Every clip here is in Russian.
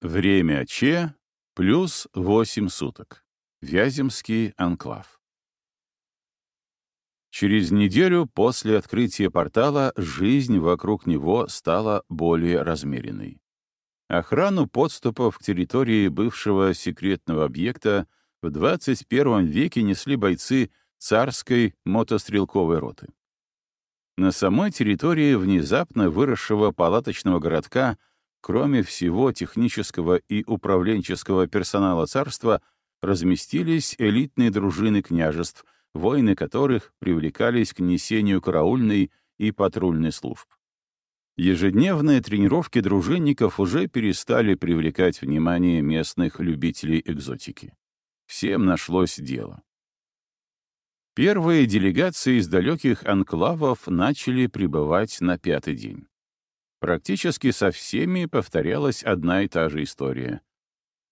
Время Че плюс 8 суток. Вяземский анклав. Через неделю после открытия портала жизнь вокруг него стала более размеренной. Охрану подступов к территории бывшего секретного объекта в 21 веке несли бойцы царской мотострелковой роты. На самой территории внезапно выросшего палаточного городка Кроме всего технического и управленческого персонала царства, разместились элитные дружины княжеств, воины которых привлекались к несению караульной и патрульной служб. Ежедневные тренировки дружинников уже перестали привлекать внимание местных любителей экзотики. Всем нашлось дело. Первые делегации из далеких анклавов начали прибывать на пятый день. Практически со всеми повторялась одна и та же история.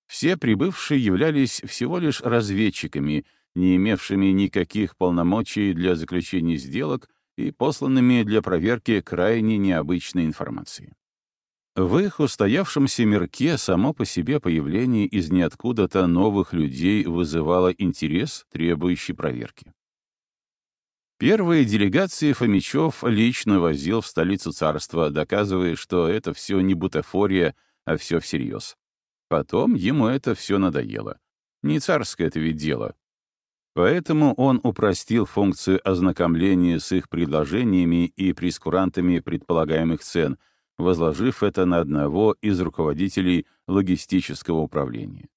Все прибывшие являлись всего лишь разведчиками, не имевшими никаких полномочий для заключения сделок и посланными для проверки крайне необычной информации. В их устоявшемся мирке само по себе появление из ниоткуда-то новых людей вызывало интерес, требующий проверки. Первые делегации Фомичев лично возил в столицу царства, доказывая, что это все не бутафория, а все всерьез. Потом ему это все надоело. Не царское это ведь дело. Поэтому он упростил функцию ознакомления с их предложениями и прескурантами предполагаемых цен, возложив это на одного из руководителей логистического управления.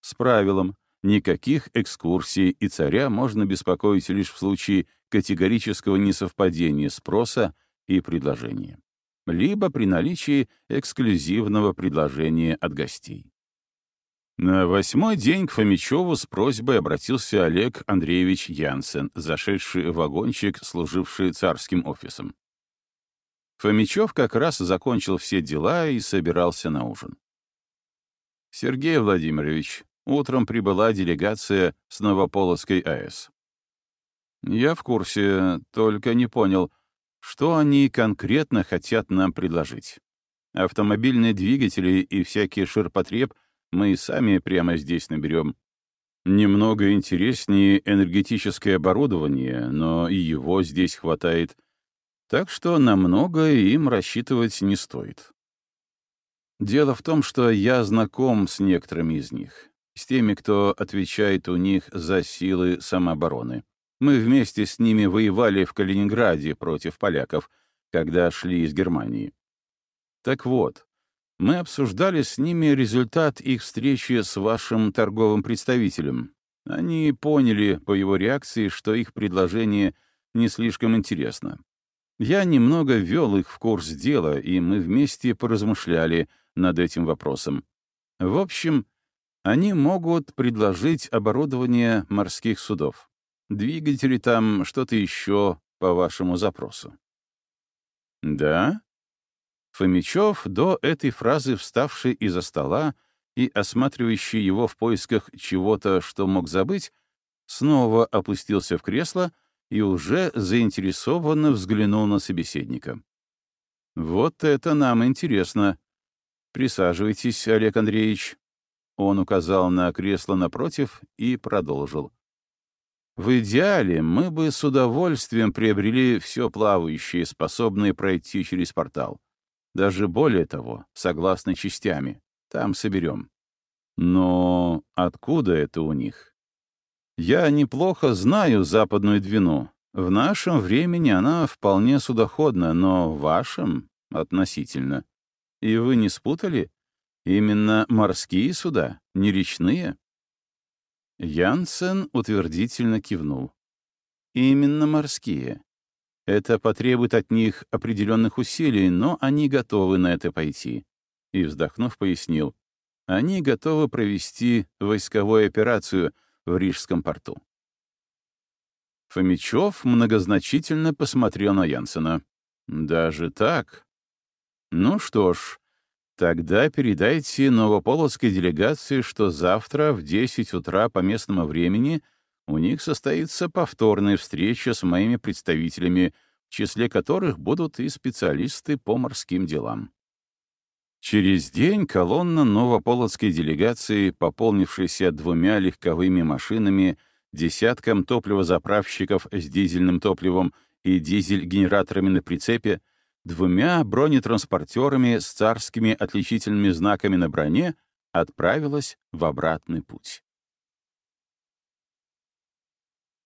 С правилом, никаких экскурсий, и царя можно беспокоить лишь в случае категорического несовпадения спроса и предложения, либо при наличии эксклюзивного предложения от гостей. На восьмой день к Фомичеву с просьбой обратился Олег Андреевич Янсен, зашедший в вагончик, служивший царским офисом. Фомичев как раз закончил все дела и собирался на ужин. «Сергей Владимирович, утром прибыла делегация с Новополоцкой АЭС. Я в курсе, только не понял, что они конкретно хотят нам предложить. Автомобильные двигатели и всякий ширпотреб мы и сами прямо здесь наберем. Немного интереснее энергетическое оборудование, но и его здесь хватает. Так что на многое им рассчитывать не стоит. Дело в том, что я знаком с некоторыми из них, с теми, кто отвечает у них за силы самообороны. Мы вместе с ними воевали в Калининграде против поляков, когда шли из Германии. Так вот, мы обсуждали с ними результат их встречи с вашим торговым представителем. Они поняли по его реакции, что их предложение не слишком интересно. Я немного ввел их в курс дела, и мы вместе поразмышляли над этим вопросом. В общем, они могут предложить оборудование морских судов. Двигатели там, что-то еще по вашему запросу. Да? Фомичев, до этой фразы вставший из-за стола и осматривающий его в поисках чего-то, что мог забыть, снова опустился в кресло и уже заинтересованно взглянул на собеседника. «Вот это нам интересно. Присаживайтесь, Олег Андреевич». Он указал на кресло напротив и продолжил. В идеале мы бы с удовольствием приобрели все плавающее, способное пройти через портал. Даже более того, согласно частями. Там соберем. Но откуда это у них? Я неплохо знаю западную Двину. В нашем времени она вполне судоходна, но в вашем — относительно. И вы не спутали? Именно морские суда, не речные? Янсен утвердительно кивнул. Именно морские. Это потребует от них определенных усилий, но они готовы на это пойти. И, вздохнув, пояснил. Они готовы провести войсковую операцию в Рижском порту. Фомичев многозначительно посмотрел на Янсена. «Даже так? Ну что ж, Тогда передайте новополоцкой делегации, что завтра в 10 утра по местному времени у них состоится повторная встреча с моими представителями, в числе которых будут и специалисты по морским делам. Через день колонна новополоцкой делегации, пополнившейся двумя легковыми машинами, десятком топливозаправщиков с дизельным топливом и дизель-генераторами на прицепе, двумя бронетранспортерами с царскими отличительными знаками на броне, отправилась в обратный путь.